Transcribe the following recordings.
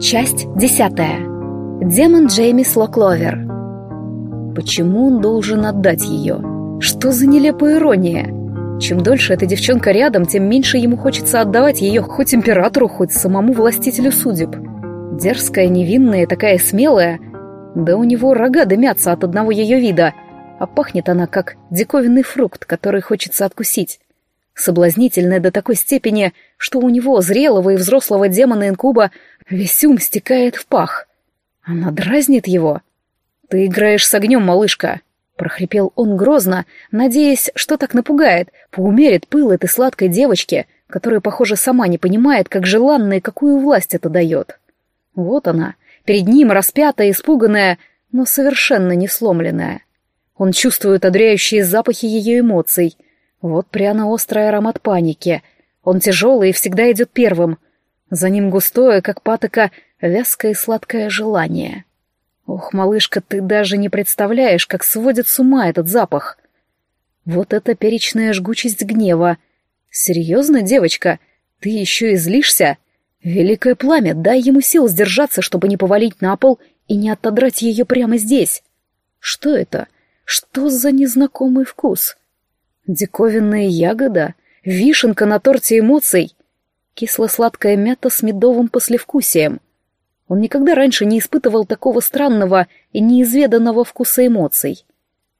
Часть десятая. Демон Джеймис Локловер. Почему он должен отдать ее? Что за нелепая ирония? Чем дольше эта девчонка рядом, тем меньше ему хочется отдавать ее хоть императору, хоть самому властителю судеб. Дерзкая, невинная, такая смелая. Да у него рога дымятся от одного ее вида, а пахнет она как диковинный фрукт, который хочется откусить. Соблазнительная до такой степени, что у него, зрелого и взрослого демона-инкуба, весь ум стекает в пах. Она дразнит его. «Ты играешь с огнем, малышка!» — прохрипел он грозно, надеясь, что так напугает, поумерит пыл этой сладкой девочки, которая, похоже, сама не понимает, как желанно и какую власть это дает. Вот она, перед ним распятая, испуганная, но совершенно не сломленная. Он чувствует одуряющие запахи ее эмоций. Вот пряно-острый аромат паники. Он тяжелый и всегда идет первым. За ним густое, как патока, вязкое и сладкое желание. Ох, малышка, ты даже не представляешь, как сводит с ума этот запах. Вот это перечная жгучесть гнева. Серьезно, девочка, ты еще и злишься? Великое пламя, дай ему сил сдержаться, чтобы не повалить на пол и не отодрать ее прямо здесь. Что это? Что за незнакомый вкус? Диковинная ягода? Вишенка на торте эмоций? Кисло-сладкая мята с медовым послевкусием. Он никогда раньше не испытывал такого странного и неизведанного вкуса эмоций.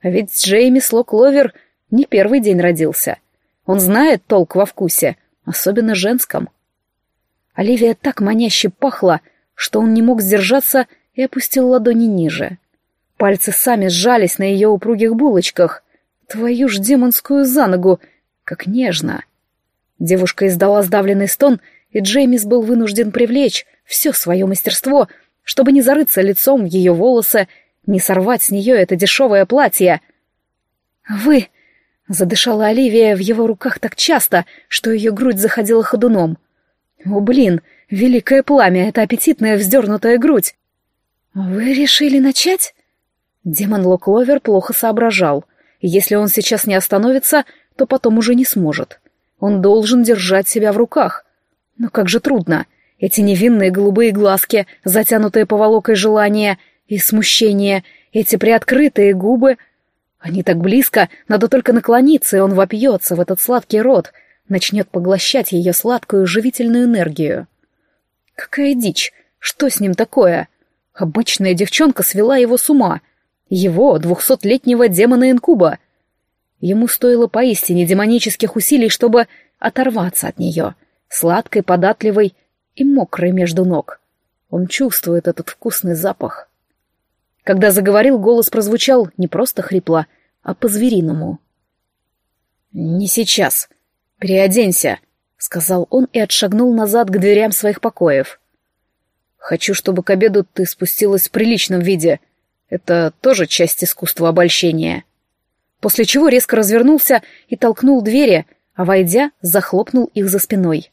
А ведь Джеймис Локловер не первый день родился. Он знает толк во вкусе, особенно женском. Оливия так маняще пахла, что он не мог сдержаться и опустил ладони ниже. Пальцы сами сжались на ее упругих булочках. Твою ж демонскую за ногу, как нежно. Девушка издала сдавленный стон, и Джеймис был вынужден привлечь все свое мастерство, чтобы не зарыться лицом в ее волосы, не сорвать с нее это дешевое платье. «Вы...» — задышала Оливия в его руках так часто, что ее грудь заходила ходуном. «О, блин, великое пламя, это аппетитная вздернутая грудь!» «Вы решили начать?» Демон Локловер плохо соображал. Если он сейчас не остановится, то потом уже не сможет. Он должен держать себя в руках. Но как же трудно. Эти невинные голубые глазки, затянутые поволокой желания и смущения, эти приоткрытые губы. Они так близко, надо только наклониться, и он вопьется в этот сладкий рот, начнет поглощать ее сладкую живительную энергию. Какая дичь! Что с ним такое? Обычная девчонка свела его с ума — его, двухсотлетнего демона-инкуба. Ему стоило поистине демонических усилий, чтобы оторваться от нее, сладкой, податливой и мокрой между ног. Он чувствует этот вкусный запах. Когда заговорил, голос прозвучал не просто хрипло, а по-звериному. «Не сейчас. Переоденься», — сказал он и отшагнул назад к дверям своих покоев. «Хочу, чтобы к обеду ты спустилась в приличном виде», — это тоже часть искусства обольщения. После чего резко развернулся и толкнул двери, а, войдя, захлопнул их за спиной.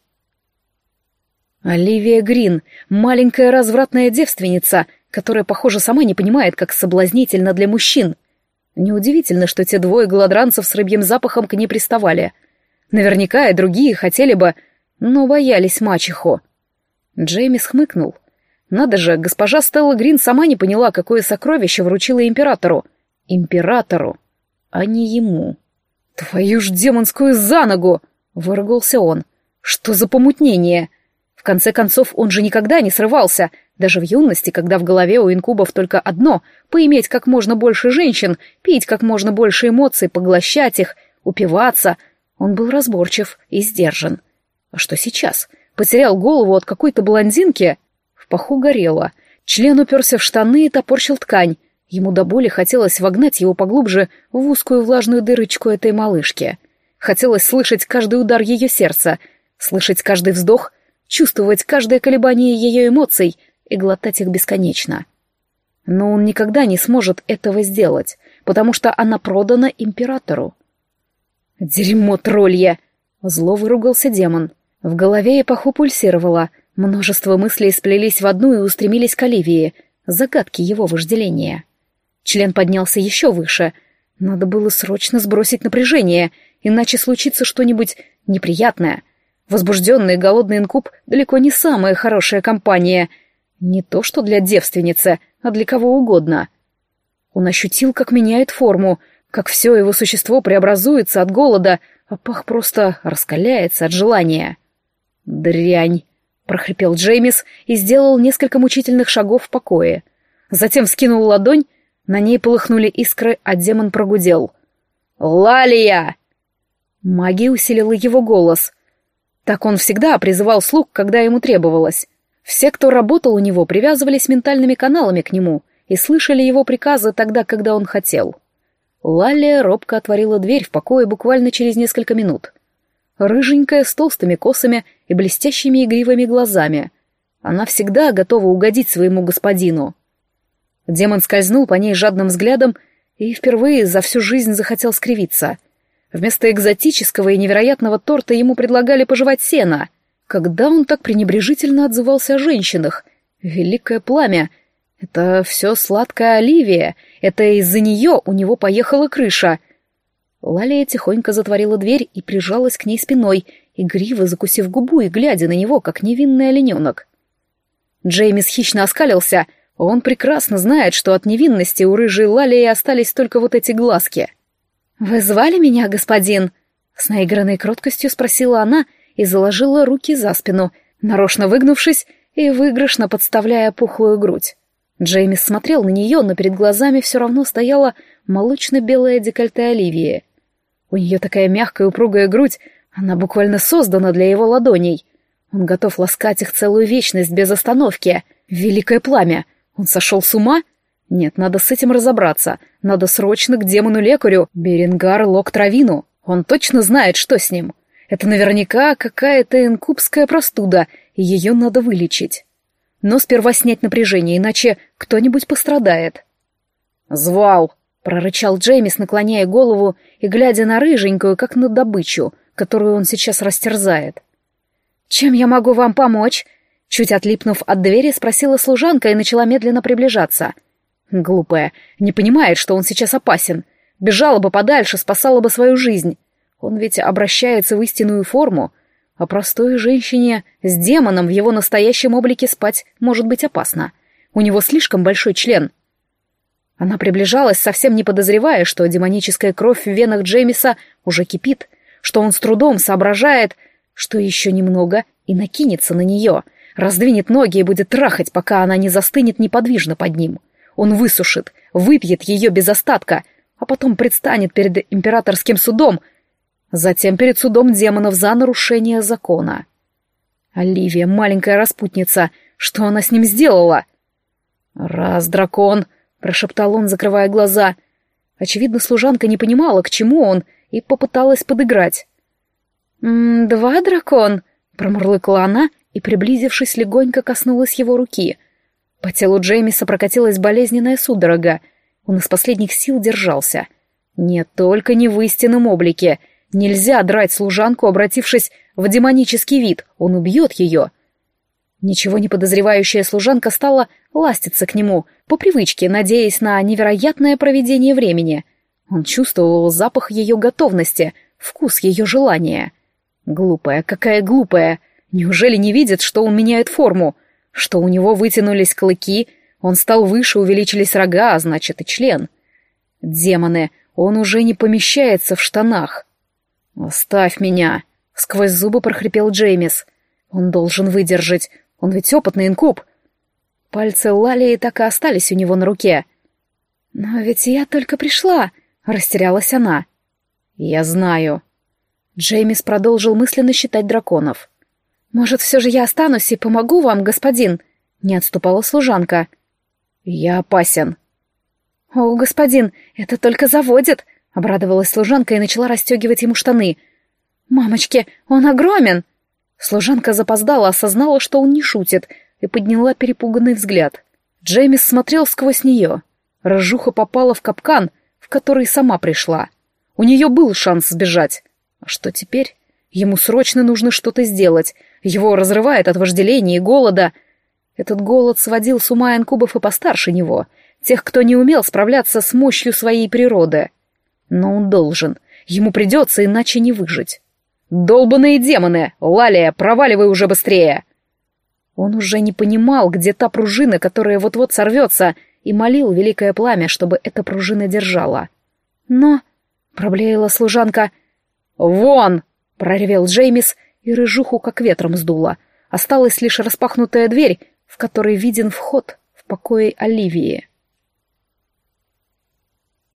Оливия Грин, маленькая развратная девственница, которая, похоже, сама не понимает, как соблазнительно для мужчин. Неудивительно, что те двое голодранцев с рыбьим запахом к ней приставали. Наверняка и другие хотели бы, но боялись мачеху. Джеймис хмыкнул. Надо же, госпожа Стелла Грин сама не поняла, какое сокровище вручила императору. Императору, а не ему. «Твою ж демонскую за ногу!» — выругался он. «Что за помутнение?» В конце концов, он же никогда не срывался, даже в юности, когда в голове у инкубов только одно — поиметь как можно больше женщин, пить как можно больше эмоций, поглощать их, упиваться. Он был разборчив и сдержан. А что сейчас? Потерял голову от какой-то блондинки? паху горело. Член уперся в штаны и топорщил ткань. Ему до боли хотелось вогнать его поглубже в узкую влажную дырочку этой малышки. Хотелось слышать каждый удар ее сердца, слышать каждый вздох, чувствовать каждое колебание ее эмоций и глотать их бесконечно. Но он никогда не сможет этого сделать, потому что она продана императору. «Дерьмо троллье!» — зло выругался демон. В голове и паху пульсировало — Множество мыслей сплелись в одну и устремились к Оливии, загадки его вожделения. Член поднялся еще выше. Надо было срочно сбросить напряжение, иначе случится что-нибудь неприятное. Возбужденный голодный инкуб далеко не самая хорошая компания. Не то что для девственницы, а для кого угодно. Он ощутил, как меняет форму, как все его существо преобразуется от голода, а пах просто раскаляется от желания. «Дрянь!» — прохрипел Джеймис и сделал несколько мучительных шагов в покое. Затем вскинул ладонь, на ней полыхнули искры, а демон прогудел. «Лалия!» Магия усилила его голос. Так он всегда призывал слуг, когда ему требовалось. Все, кто работал у него, привязывались ментальными каналами к нему и слышали его приказы тогда, когда он хотел. Лалия робко отворила дверь в покое буквально через несколько минут. Рыженькая, с толстыми косами и блестящими игривыми глазами. Она всегда готова угодить своему господину. Демон скользнул по ней жадным взглядом и впервые за всю жизнь захотел скривиться. Вместо экзотического и невероятного торта ему предлагали пожевать сено. Когда он так пренебрежительно отзывался о женщинах? Великое пламя — это все сладкая Оливия. Это из-за нее у него поехала крыша. Лалия тихонько затворила дверь и прижалась к ней спиной, игриво закусив губу и глядя на него, как невинный олененок. Джеймис хищно оскалился. Он прекрасно знает, что от невинности у рыжей Лалии остались только вот эти глазки. «Вы звали меня, господин?» С наигранной кроткостью спросила она и заложила руки за спину, нарочно выгнувшись и выигрышно подставляя пухлую грудь. Джеймис смотрел на нее, но перед глазами все равно стояла молочно-белая декольте Оливии. У нее такая мягкая упругая грудь, она буквально создана для его ладоней. Он готов ласкать их целую вечность без остановки. Великое пламя! Он сошел с ума? Нет, надо с этим разобраться. Надо срочно к демону-лекарю, Беренгар Локтравину. Он точно знает, что с ним. Это наверняка какая-то инкубская простуда, и ее надо вылечить. Но сперва снять напряжение, иначе кто-нибудь пострадает. «Звал!» — прорычал Джеймис, наклоняя голову и глядя на рыженькую, как на добычу, которую он сейчас растерзает. «Чем я могу вам помочь?» Чуть отлипнув от двери, спросила служанка и начала медленно приближаться. Глупая, не понимает, что он сейчас опасен. Бежала бы подальше, спасала бы свою жизнь. Он ведь обращается в истинную форму, а простой женщине с демоном в его настоящем облике спать может быть опасно. У него слишком большой член. Она приближалась, совсем не подозревая, что демоническая кровь в венах Джеймиса уже кипит, что он с трудом соображает, что еще немного и накинется на нее, раздвинет ноги и будет трахать, пока она не застынет неподвижно под ним. Он высушит, выпьет ее без остатка, а потом предстанет перед императорским судом Затем перед судом демонов за нарушение закона. Оливия, маленькая распутница, что она с ним сделала? «Раз, дракон!» — прошептал он, закрывая глаза. Очевидно, служанка не понимала, к чему он, и попыталась подыграть. «Два, дракон!» — промурлыкала она и, приблизившись, легонько коснулась его руки. По телу Джеймиса прокатилась болезненная судорога. Он из последних сил держался. Нет, только не в истинном облике — Нельзя драть служанку, обратившись в демонический вид, он убьет ее. Ничего не подозревающая служанка стала ластиться к нему, по привычке, надеясь на невероятное проведение времени. Он чувствовал запах ее готовности, вкус ее желания. Глупая, какая глупая! Неужели не видит, что он меняет форму? Что у него вытянулись клыки, он стал выше, увеличились рога, а значит и член. Демоны, он уже не помещается в штанах. «Оставь меня!» — сквозь зубы прохрипел Джеймис. «Он должен выдержать. Он ведь опытный инкуб». Пальцы Лалии так и остались у него на руке. «Но ведь я только пришла», — растерялась она. «Я знаю». Джеймис продолжил мысленно считать драконов. «Может, все же я останусь и помогу вам, господин?» — не отступала служанка. «Я опасен». «О, господин, это только заводит!» Обрадовалась служанка и начала расстегивать ему штаны. «Мамочки, он огромен!» Служанка запоздала, осознала, что он не шутит, и подняла перепуганный взгляд. Джеймис смотрел сквозь нее. Рожуха попала в капкан, в который сама пришла. У нее был шанс сбежать. А что теперь? Ему срочно нужно что-то сделать. Его разрывает от вожделения и голода. Этот голод сводил с ума инкубов и постарше него, тех, кто не умел справляться с мощью своей природы. Но он должен. Ему придется, иначе не выжить. «Долбаные демоны! Лалия, проваливай уже быстрее!» Он уже не понимал, где та пружина, которая вот-вот сорвется, и молил великое пламя, чтобы эта пружина держала. «Но...» — проблеяла служанка. «Вон!» — проревел Джеймис, и рыжуху как ветром сдуло. Осталась лишь распахнутая дверь, в которой виден вход в покое Оливии.